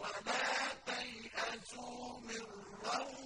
وَلَا تَيْأَسُوا مِن رَّوْحِ